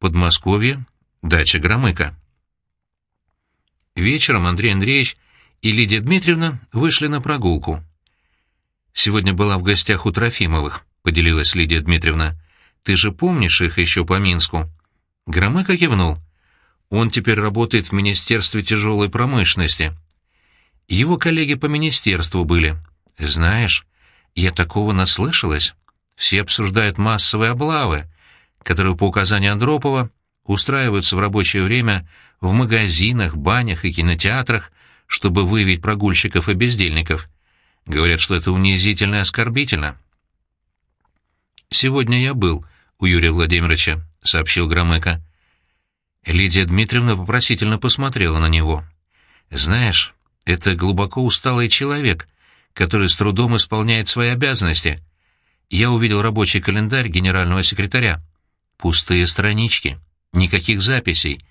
Подмосковье, дача Громыка. Вечером Андрей Андреевич и Лидия Дмитриевна вышли на прогулку. «Сегодня была в гостях у Трофимовых», — поделилась Лидия Дмитриевна. «Ты же помнишь их еще по Минску?» Громыко кивнул. «Он теперь работает в Министерстве тяжелой промышленности. Его коллеги по министерству были. Знаешь, я такого наслышалась. Все обсуждают массовые облавы, которые по указанию Андропова устраиваются в рабочее время в магазинах, банях и кинотеатрах, чтобы выявить прогульщиков и бездельников. Говорят, что это унизительно и оскорбительно. «Сегодня я был у Юрия Владимировича», — сообщил Громыко. Лидия Дмитриевна вопросительно посмотрела на него. «Знаешь, это глубоко усталый человек, который с трудом исполняет свои обязанности. Я увидел рабочий календарь генерального секретаря. Пустые странички, никаких записей.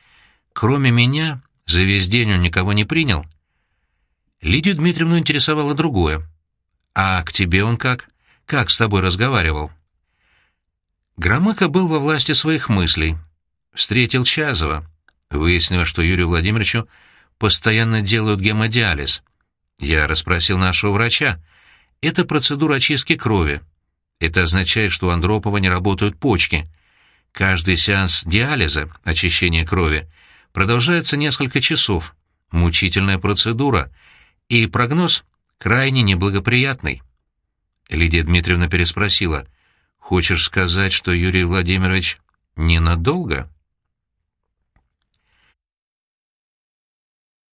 Кроме меня, за весь день он никого не принял. Лидию Дмитриевну интересовало другое. «А к тебе он как? Как с тобой разговаривал?» Громыко был во власти своих мыслей. Встретил Чазова. Выяснилось, что Юрию Владимировичу постоянно делают гемодиализ. Я расспросил нашего врача. Это процедура очистки крови. Это означает, что у Андропова не работают почки. Каждый сеанс диализа, очищения крови, продолжается несколько часов. Мучительная процедура — и прогноз крайне неблагоприятный. Лидия Дмитриевна переспросила. «Хочешь сказать, что Юрий Владимирович ненадолго?»